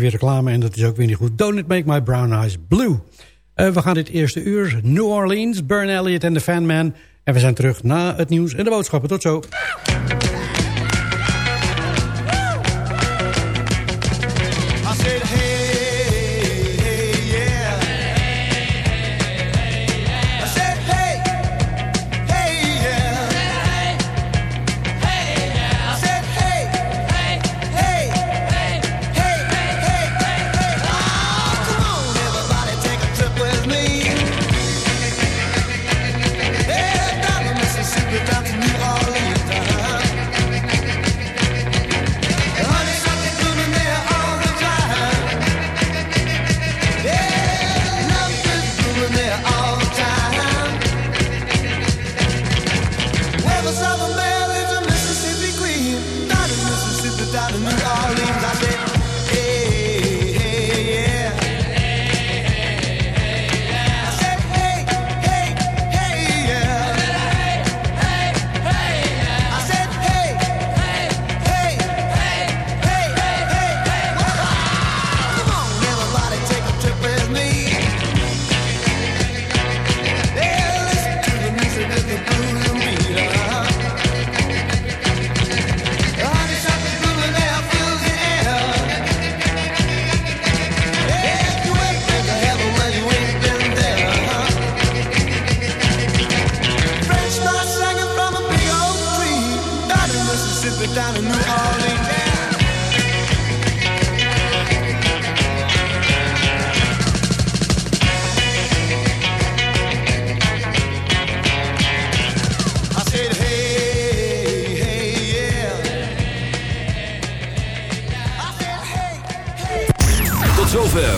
weer reclame en dat is ook weer niet goed. Don't it make my brown eyes blue. Uh, we gaan dit eerste uur. New Orleans, Burn Elliott en The Fan Man. En we zijn terug na het nieuws en de boodschappen. Tot zo.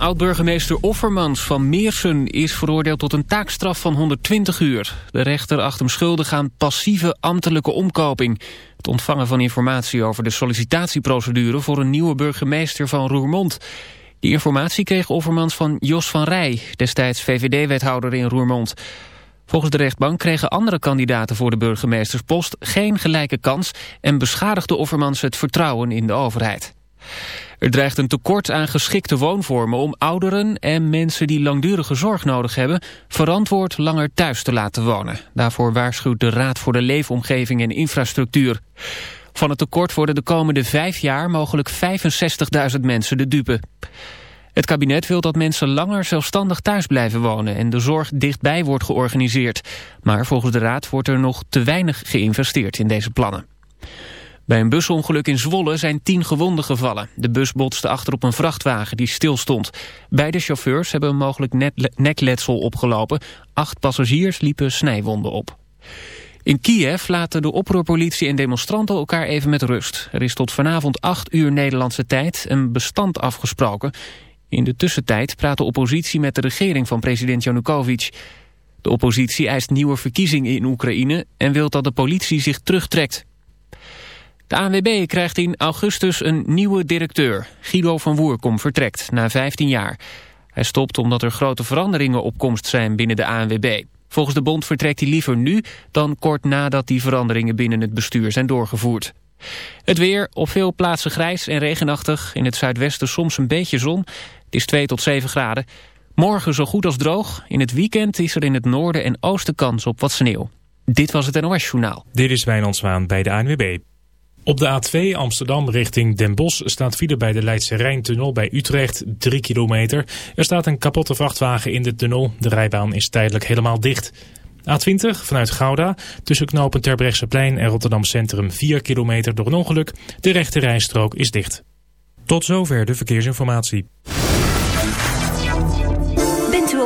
Oud-burgemeester Offermans van Meersen is veroordeeld tot een taakstraf van 120 uur. De rechter acht hem schuldig aan passieve ambtelijke omkoping. Het ontvangen van informatie over de sollicitatieprocedure voor een nieuwe burgemeester van Roermond. Die informatie kreeg Offermans van Jos van Rij, destijds VVD-wethouder in Roermond. Volgens de rechtbank kregen andere kandidaten voor de burgemeesterspost geen gelijke kans en beschadigde Offermans het vertrouwen in de overheid. Er dreigt een tekort aan geschikte woonvormen om ouderen en mensen die langdurige zorg nodig hebben verantwoord langer thuis te laten wonen. Daarvoor waarschuwt de Raad voor de Leefomgeving en Infrastructuur. Van het tekort worden de komende vijf jaar mogelijk 65.000 mensen de dupe. Het kabinet wil dat mensen langer zelfstandig thuis blijven wonen en de zorg dichtbij wordt georganiseerd. Maar volgens de Raad wordt er nog te weinig geïnvesteerd in deze plannen. Bij een busongeluk in Zwolle zijn tien gewonden gevallen. De bus botste achter op een vrachtwagen die stilstond. Beide chauffeurs hebben een mogelijk nekletsel opgelopen. Acht passagiers liepen snijwonden op. In Kiev laten de oproerpolitie en demonstranten elkaar even met rust. Er is tot vanavond 8 uur Nederlandse tijd een bestand afgesproken. In de tussentijd praat de oppositie met de regering van president Janukovic. De oppositie eist nieuwe verkiezingen in Oekraïne en wil dat de politie zich terugtrekt. De ANWB krijgt in augustus een nieuwe directeur. Guido van Woerkom vertrekt na 15 jaar. Hij stopt omdat er grote veranderingen op komst zijn binnen de ANWB. Volgens de bond vertrekt hij liever nu dan kort nadat die veranderingen binnen het bestuur zijn doorgevoerd. Het weer, op veel plaatsen grijs en regenachtig. In het zuidwesten soms een beetje zon. Het is 2 tot 7 graden. Morgen zo goed als droog. In het weekend is er in het noorden en oosten kans op wat sneeuw. Dit was het NOS Journaal. Dit is Wijnand Zwaan bij de ANWB. Op de A2 Amsterdam richting Den Bosch staat file bij de Leidse Rijntunnel bij Utrecht 3 kilometer. Er staat een kapotte vrachtwagen in de tunnel. De rijbaan is tijdelijk helemaal dicht. A20 vanuit Gouda tussen knopen Terbrechtseplein en Rotterdam Centrum 4 kilometer door een ongeluk. De rechte rijstrook is dicht. Tot zover de verkeersinformatie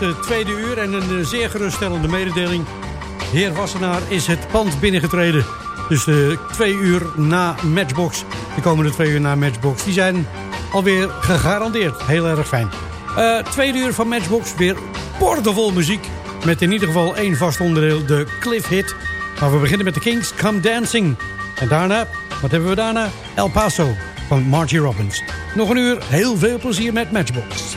Het tweede uur en een eh, zeer geruststellende mededeling. Heer Wassenaar is het pand binnengetreden. Dus de twee uur na Matchbox, de komende twee uur na Matchbox, die zijn alweer gegarandeerd. Heel erg fijn. Eh tweede uur van Matchbox, weer boordevol muziek. Met in ieder geval één vast onderdeel, de Cliff Hit. Maar we beginnen met de Kings, Come Dancing. En daarna, wat hebben we daarna? El Paso van Margie Robbins. Nog een uur, heel veel plezier met Matchbox.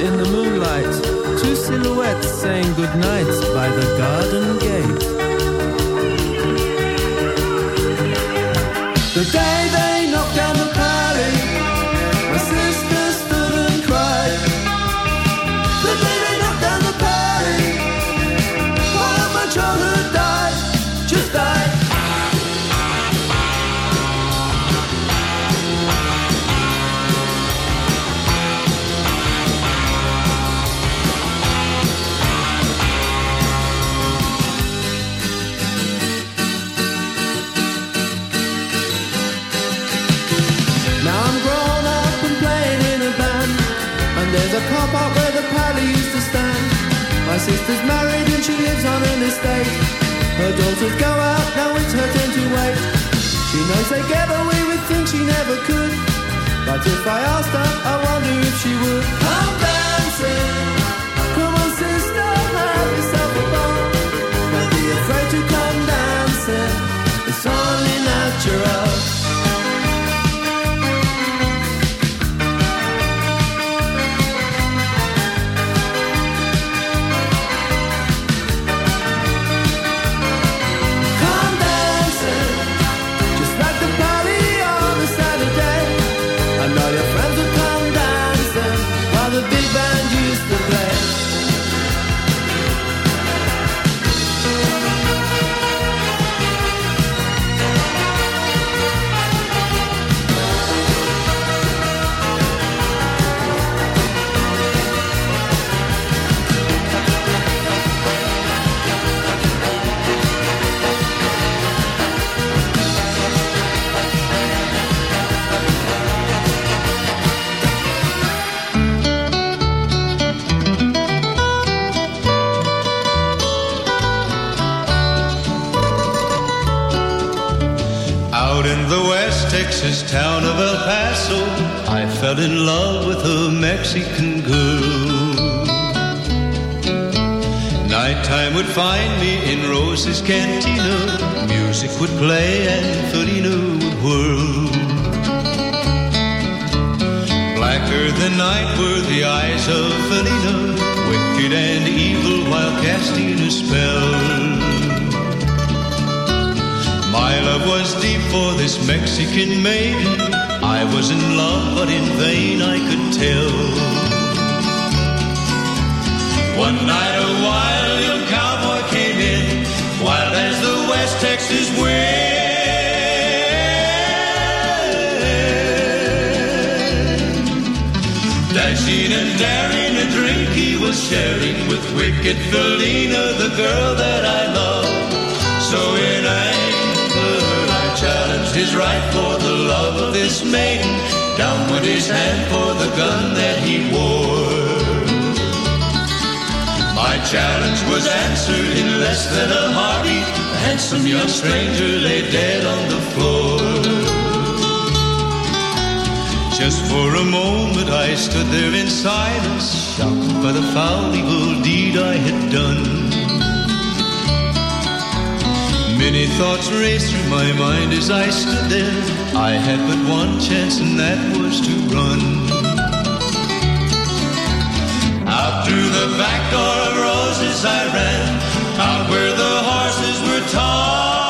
In the moonlight, two silhouettes saying goodnight by the garden gate. The day sister's married and she lives on an estate. Her daughters go out, now it's her turn to wait. She knows they get away with things she never could. But if I asked her, I wonder if she would. Come dancing. Was sharing with wicked Felina, the girl that I love. So in anger, I challenged his right for the love of this maiden. Down went his hand for the gun that he wore. My challenge was answered in less than a heartbeat. The handsome young stranger lay dead on the floor. Just for a moment I stood there in silence, shocked by the foul evil deed I had done. Many thoughts raced through my mind as I stood there. I had but one chance, and that was to run. Out through the back door of roses I ran, out where the horses were tied.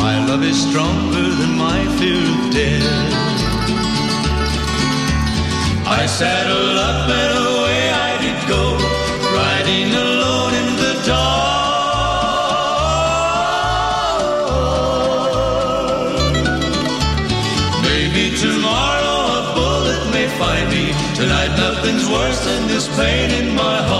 My love is stronger than my fear of death. I saddled up and away I did go, riding alone in the dark. Maybe tomorrow a bullet may find me. Tonight nothing's worse than this pain in my heart.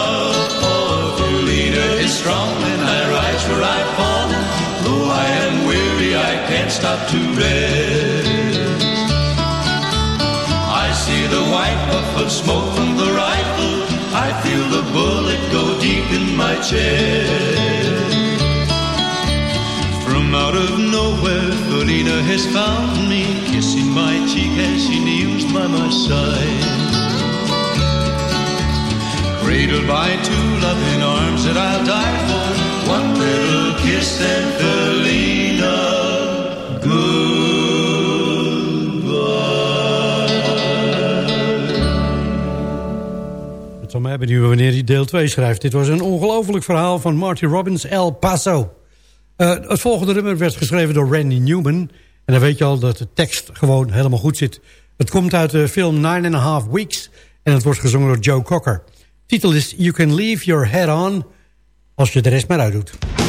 Felina is strong, and I rise where I fall. Though I am weary, I can't stop to rest. I see the white puff of smoke from the rifle. I feel the bullet go deep in my chest. From out of nowhere, Felina has found me, kissing my cheek as she kneels by my side. Cradled by two loving arms that I'll die for, one little kiss and Felina, Het zal mij wanneer hij deel 2 schrijft. Dit was een ongelooflijk verhaal van Marty Robbins, El Paso. Eh, het volgende nummer werd geschreven door Randy Newman. En dan weet je al dat de tekst gewoon helemaal goed zit. Het komt uit de film Nine and a Half Weeks. En het wordt gezongen door Joe Cocker. Titel is You Can Leave Your Head On. Als je de rest maar uitdoet.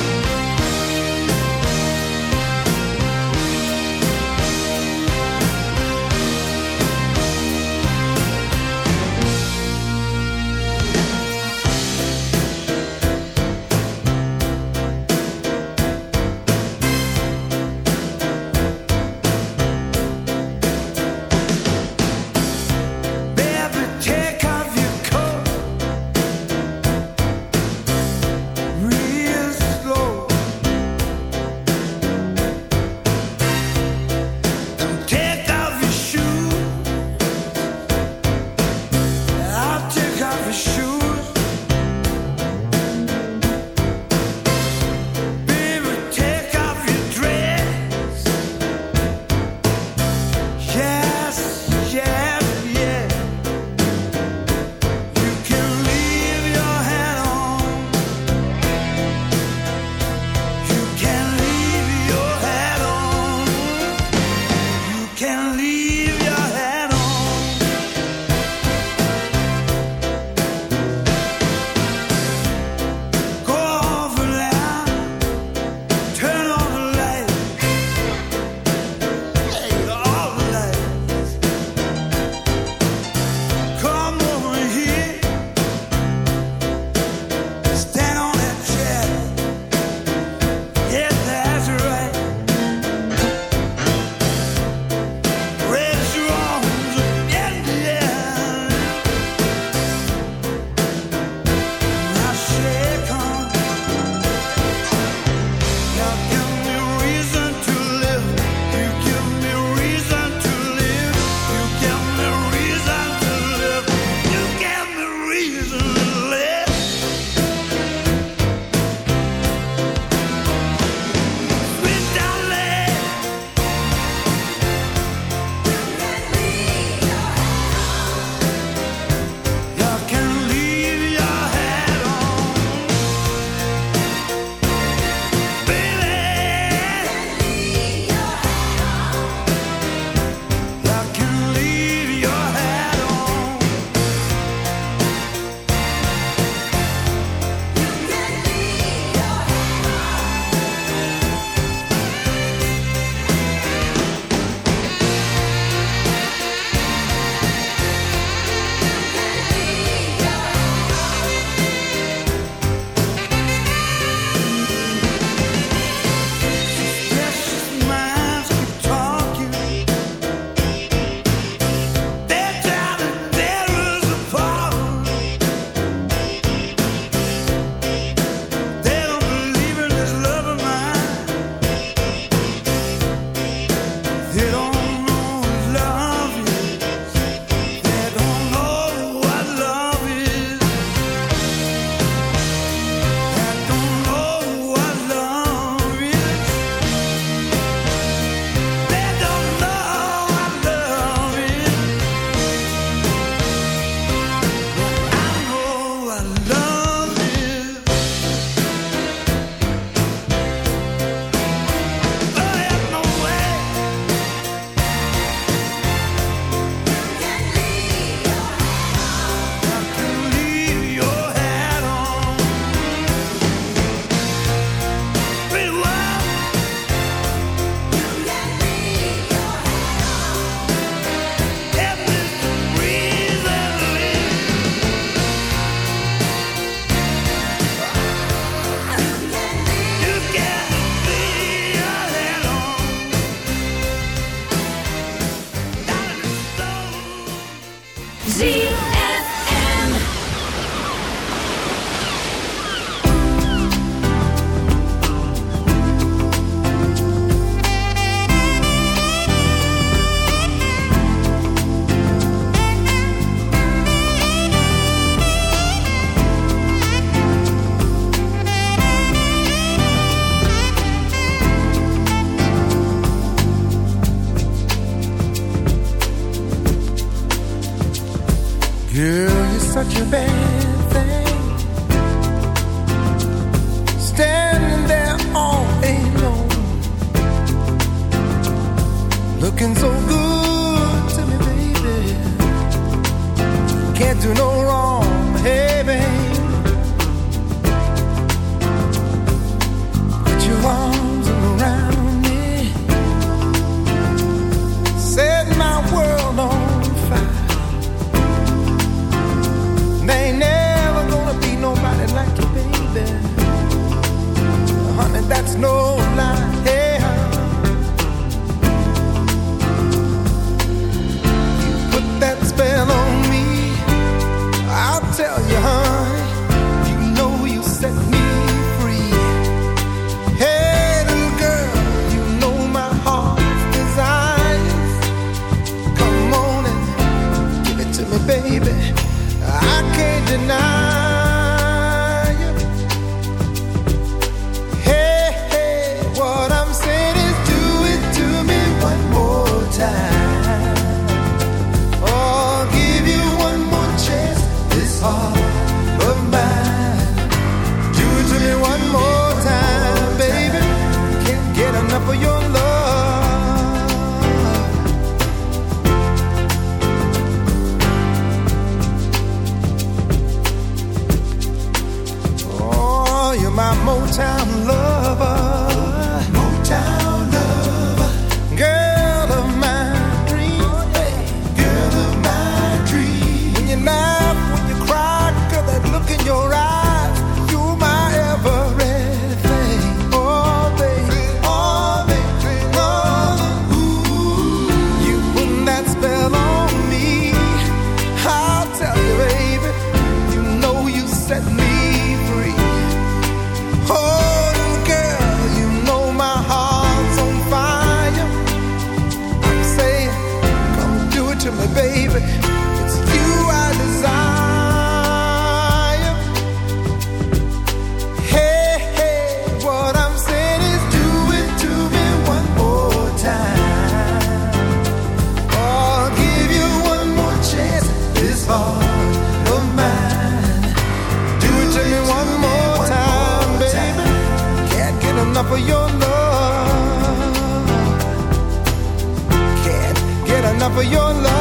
Of your love.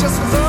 Just love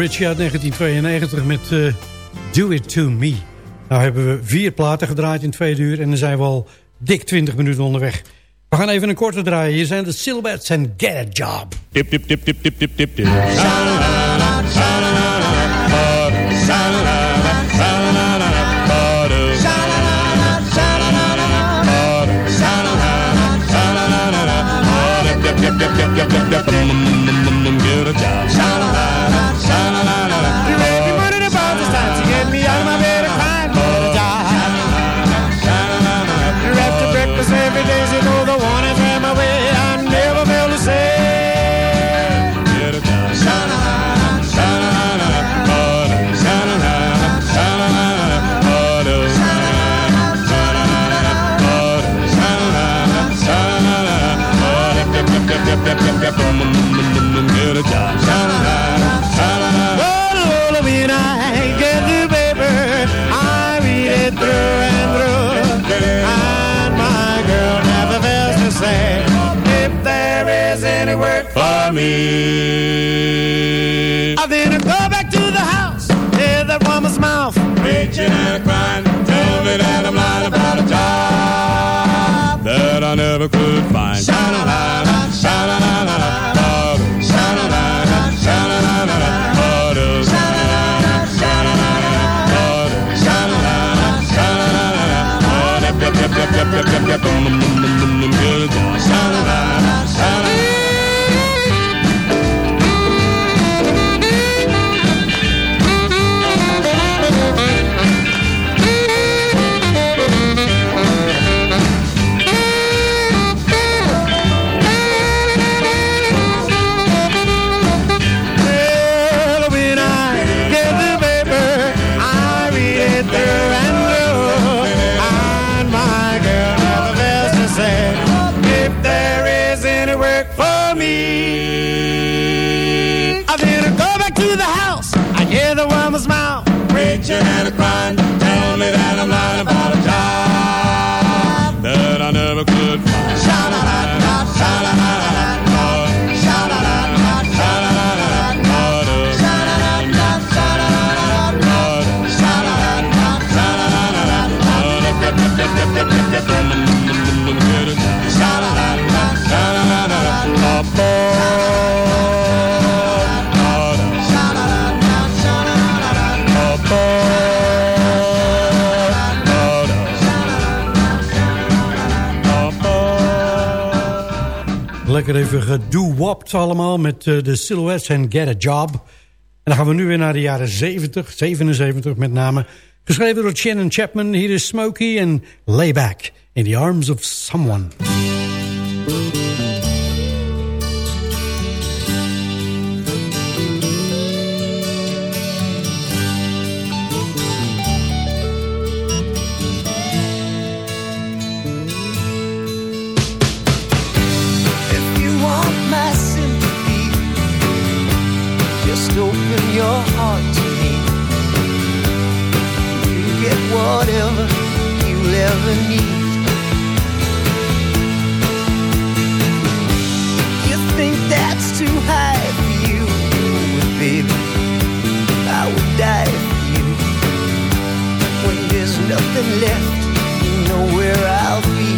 Richie uit 1992 met eh, Do It To Me. Nou hebben we vier platen gedraaid in twee uur en dan zijn we al dik 20 minuten onderweg. We gaan even een korte draaien. Hier zijn de Silhouettes en Get A Job. Dip, dip, dip, dip, dip, dip, dip, dip. Get preaching and crying, tell me Lekker even gedoe-wopt allemaal met eh, de Silhouettes en Get A Job. En dan gaan we nu weer naar de jaren 70, 77 met name. Geschreven door Shannon Chapman. Hier is Smokey en Layback in the Arms of Someone. You think that's too high for you, baby, I would die for you. When there's nothing left, you know where I'll be.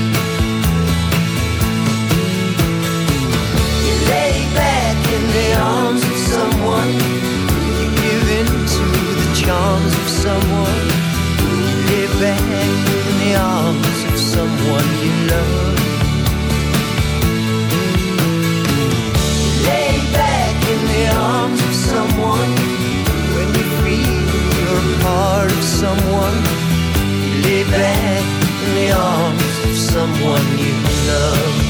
You lay back in the arms of someone. You give in to the charms of someone. You lay back arms of someone you love. Lay back in the arms of someone. When you feel you're a part of someone. Lay back in the arms of someone you love.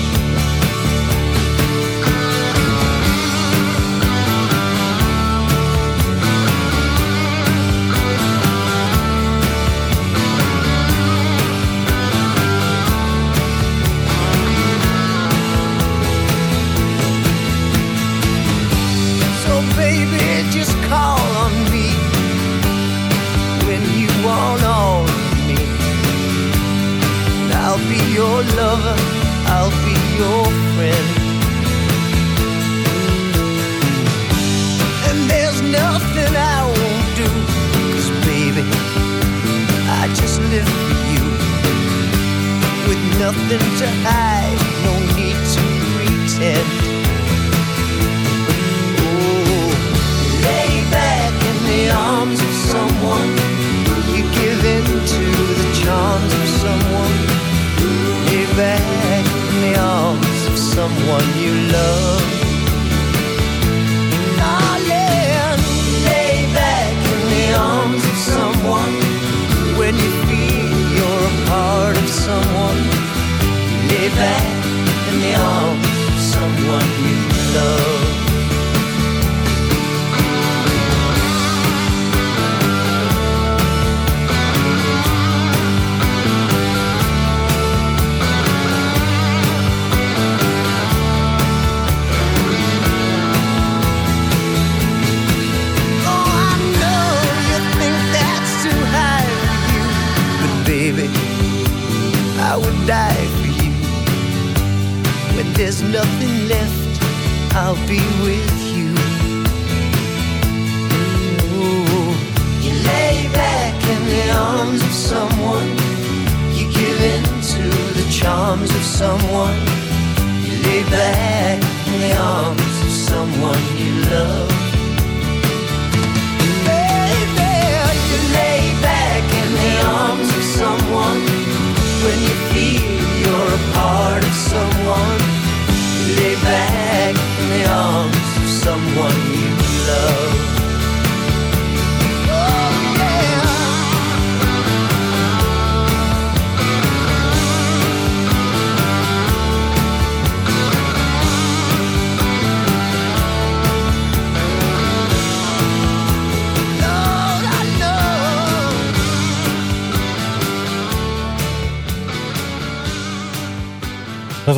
lover, I'll be your friend. And there's nothing I won't do, cause baby, I just live for you. With nothing to hide, no need to pretend. Someone you love. Lay back in the arms of someone when you feel you're a part of someone. Lay back in the arms of someone you love. There's nothing left, I'll be with you. Ooh, you lay back in the arms of someone. You give in to the charms of someone. You lay back in the arms of someone you love.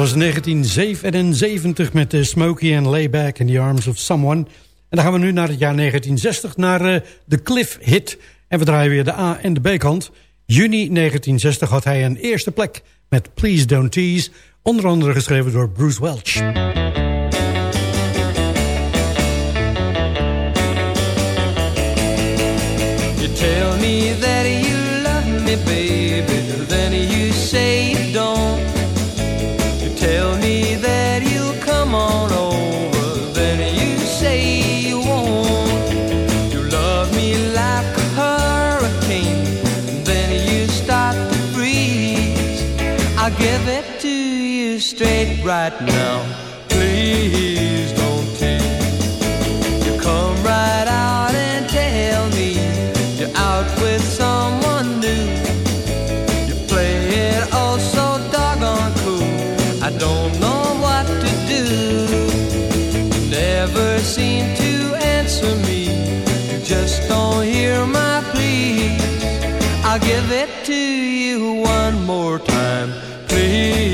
Was 1977 met de Smokey and Layback in the Arms of Someone. En dan gaan we nu naar het jaar 1960, naar eh, de Cliff Hit. En we draaien weer de A- en de B-kant. Juni 1960 had hij een eerste plek met Please Don't Tease. Onder andere geschreven door Bruce Welch. You tell me that you love me, right now. Please don't tease. You come right out and tell me you're out with someone new. You play it oh so doggone cool. I don't know what to do. You never seem to answer me. You just don't hear my pleas. I'll give it to you one more time. Please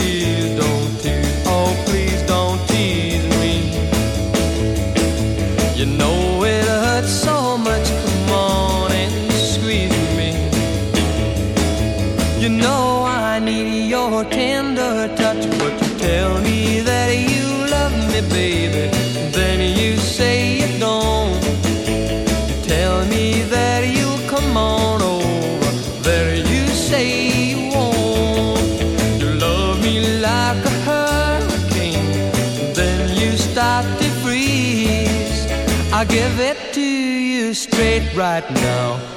straight right now.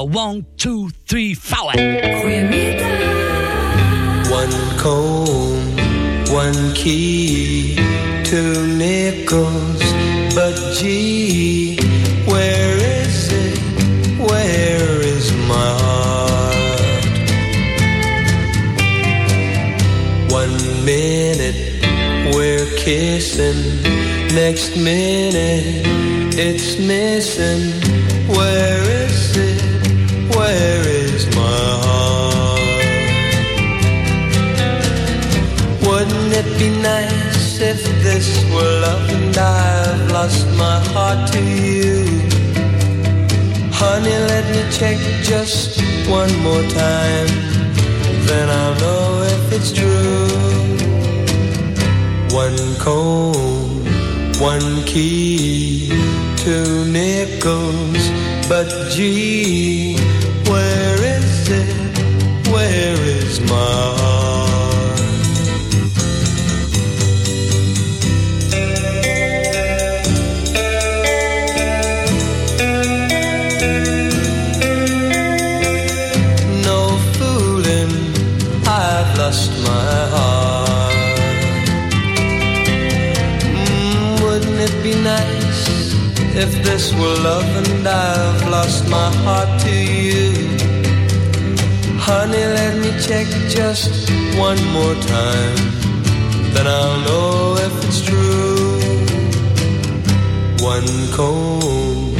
A one, two, three, four. One comb, one key, two nickels, but gee, where is it? Where is my heart? One minute we're kissing, next minute it's missing. Where is? Where is my heart? Wouldn't it be nice if this were love and I've lost my heart to you? Honey, let me check just one more time, then I'll know if it's true. One comb, one key, two nickels, but gee, Where is my heart? No fooling, I've lost my heart. Mm, wouldn't it be nice if this were love and I've lost my heart? Honey, let me check just one more time, then I'll know if it's true. One comb,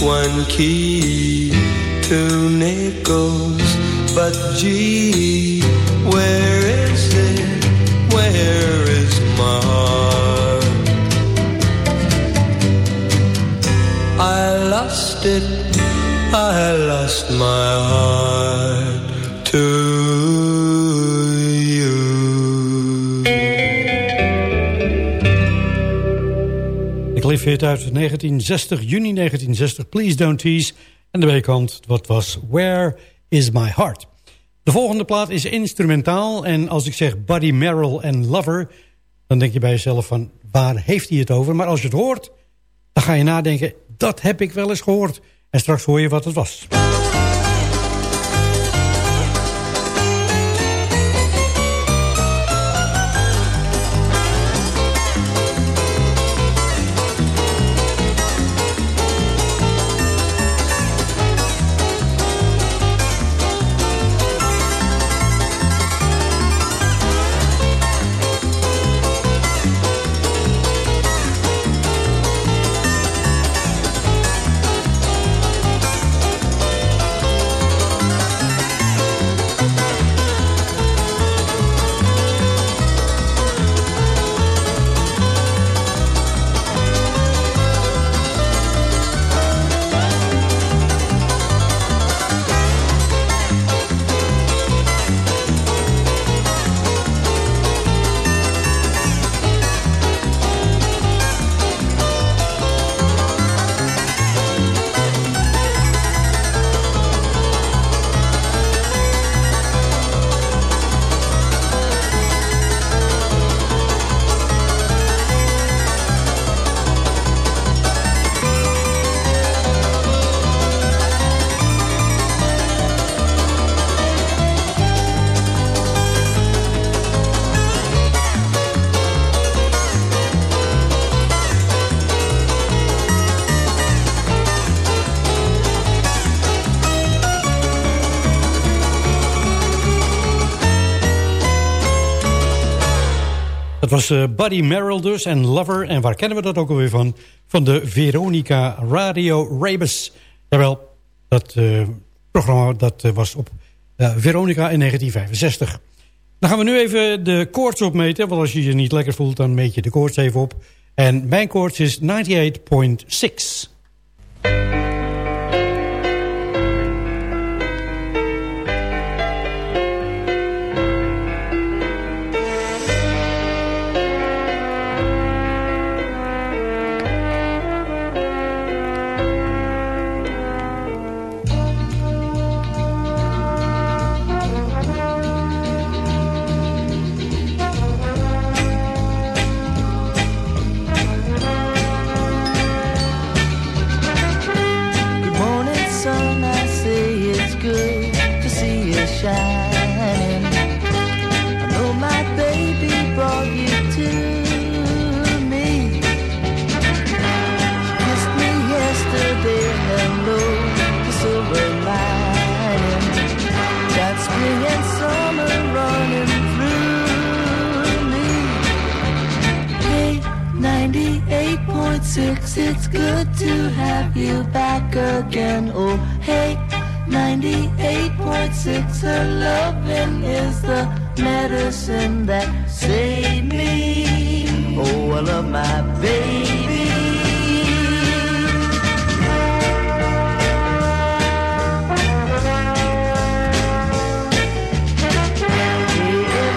one key, two nickels, but gee, where is it? Where is my heart? I lost it, I lost my heart cliff hit uit 1960, juni 1960, Please Don't Tease. En de B-kant, wat was Where Is My Heart? De volgende plaat is instrumentaal. En als ik zeg Buddy Merrill en Lover... dan denk je bij jezelf van, waar heeft hij het over? Maar als je het hoort, dan ga je nadenken... dat heb ik wel eens gehoord. En straks hoor je wat het was. Was eh, Buddy Merrill dus en Lover. En waar kennen we dat ook alweer van? Van de Veronica Radio Rebus. Jawel, dat eh, programma dat, eh, was op Veronica in 1965. Dan gaan we nu even de koorts opmeten. Want als je je niet lekker voelt, dan meet je de koorts even op. En mijn koorts is 98.6. 98.6, it's good to have you back again. Oh, hey, 98.6, her loving is the medicine that saved me. Oh, I love my baby.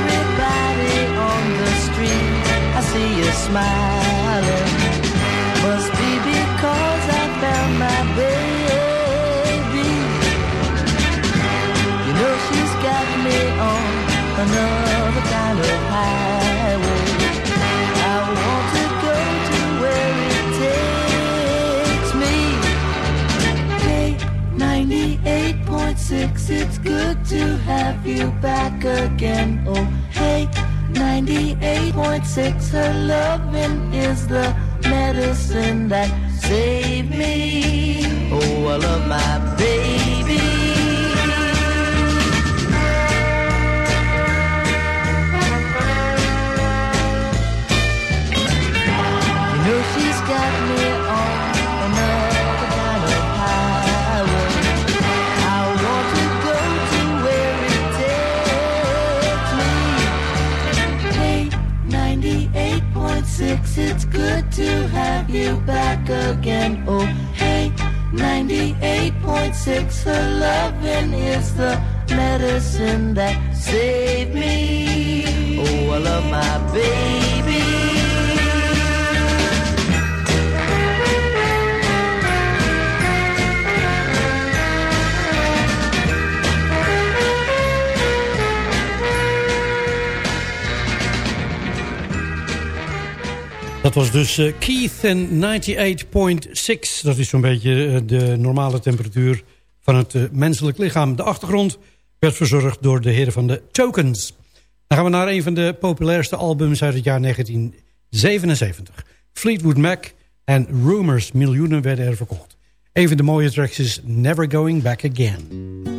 Everybody on the street, I see you smiling. Good to have you back again. Oh, hey, 98.6, her loving is the medicine that saved me. Oh, I love my baby. 98.6, it's good to have you back again. Oh, hey, 98.6, her loving is the medicine that saved me. Oh, I love my baby. Dat was dus eh, Keith en 98.6. Dat is zo'n beetje eh, de normale temperatuur van het eh, menselijk lichaam. De achtergrond werd verzorgd door de heren van de Tokens. Dan gaan we naar een van de populairste albums uit het jaar 1977. Fleetwood Mac en Rumors. Miljoenen werden er verkocht. Een van de mooie tracks is Never Going Back Again.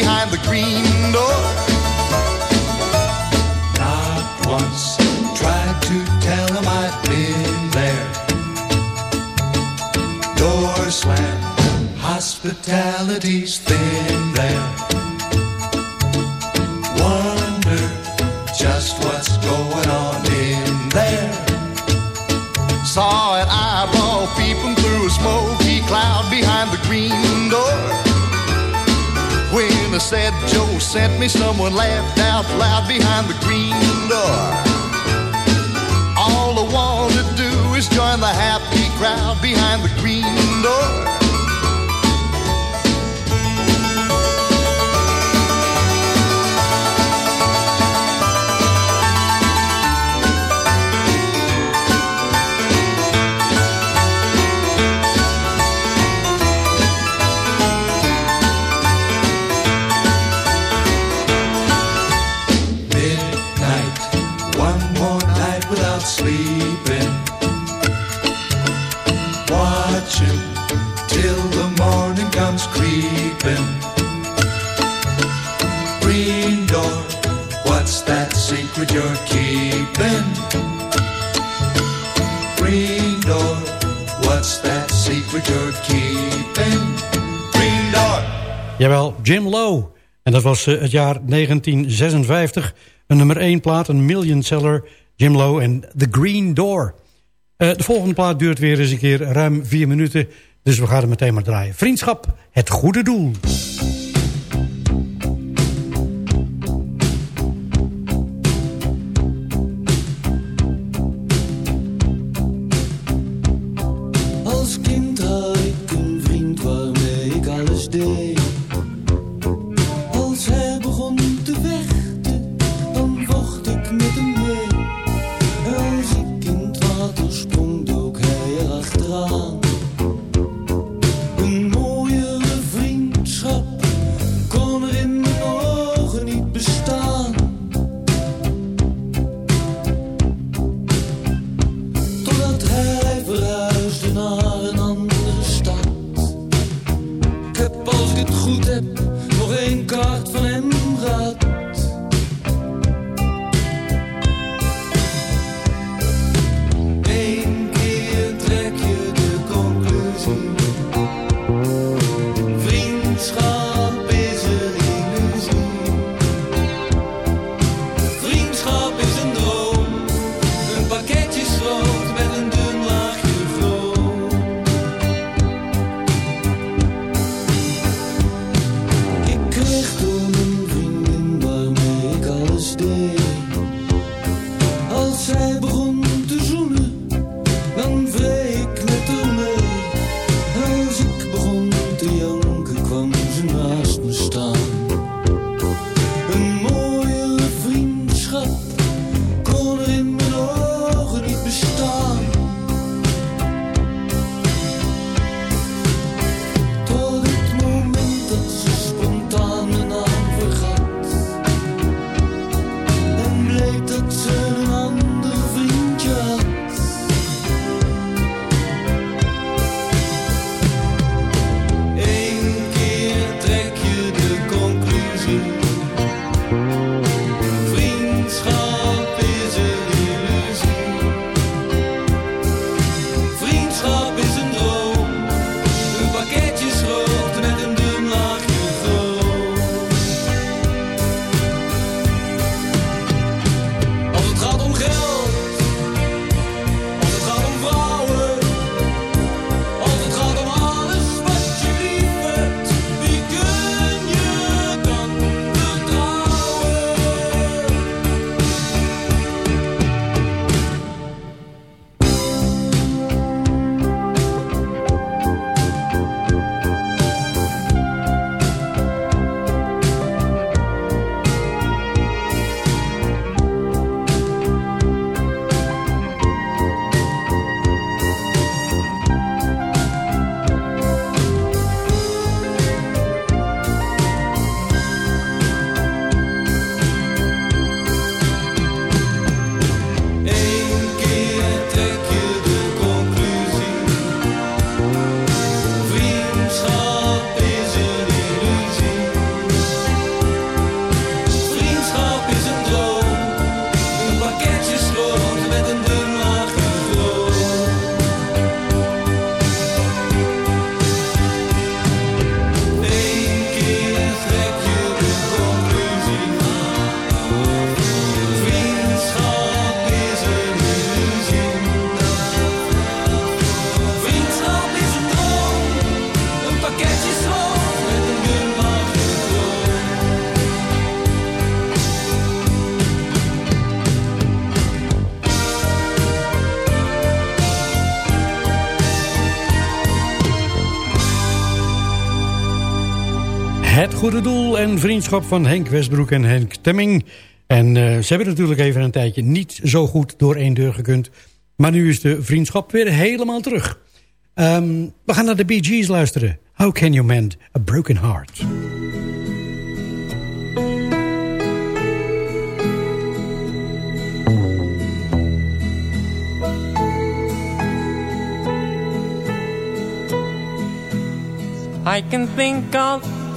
Behind the green door. Not once tried to tell them I'd been there. Door slam, hospitality's thin there. Wonder just what's going on in there. Saw an eyeball peeping through a smoky cloud behind the green. I said Joe sent me, someone laughed out loud behind the green door. All I want to do is join the happy crowd behind the green door. Jawel, Jim Lowe. En dat was eh, het jaar 1956. Een nummer 1 plaat, een million seller. Jim Lowe en The Green Door. Eh, de volgende plaat duurt weer eens een keer ruim vier minuten. Dus we gaan er meteen maar draaien. Vriendschap, het goede doel. Goede Doel en vriendschap van Henk Westbroek en Henk Temming. En uh, ze hebben natuurlijk even een tijdje niet zo goed door één deur gekund. Maar nu is de vriendschap weer helemaal terug. Um, we gaan naar de Bee Gees luisteren. How can you mend a broken heart? I can think of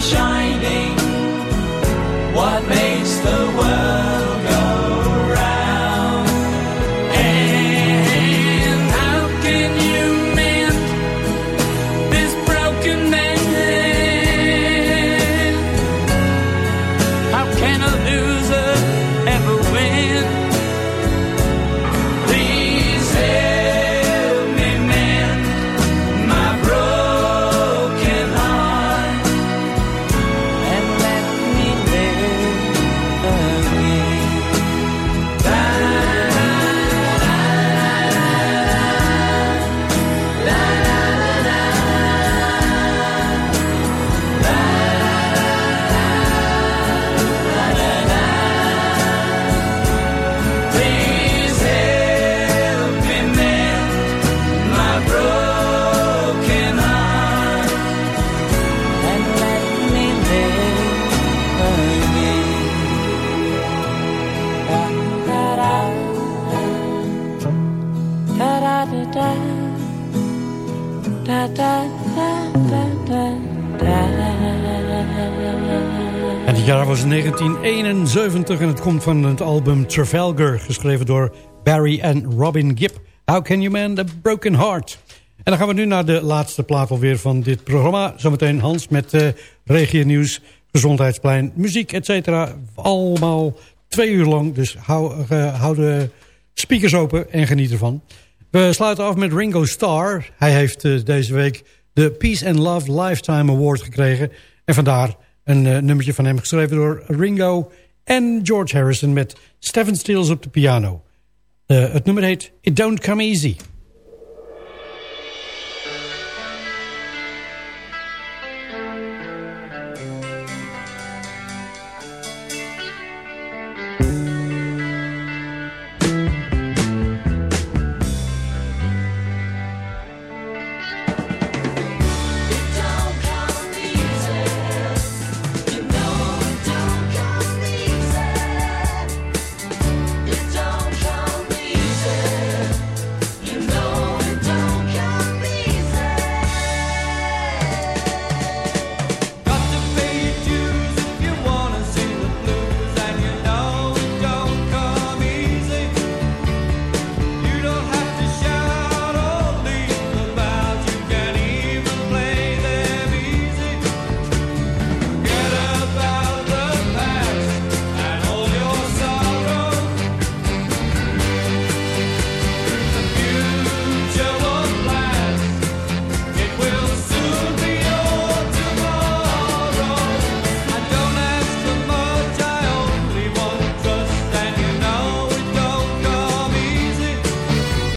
shining? What makes the world het jaar was 1971 en het komt van het album Trafalgar... geschreven door Barry en Robin Gibb. How Can You Mend a Broken Heart? En dan gaan we nu naar de laatste plaat alweer van dit programma. Zometeen Hans met uh, regio nieuws, gezondheidsplein, muziek, et cetera. Allemaal twee uur lang, dus hou, uh, hou de speakers open en geniet ervan. We sluiten af met Ringo Starr. Hij heeft uh, deze week de Peace and Love Lifetime Award gekregen. En vandaar een uh, nummertje van hem geschreven door Ringo en George Harrison... met Stephen Stills op de piano. Uh, het nummer heet It Don't Come Easy.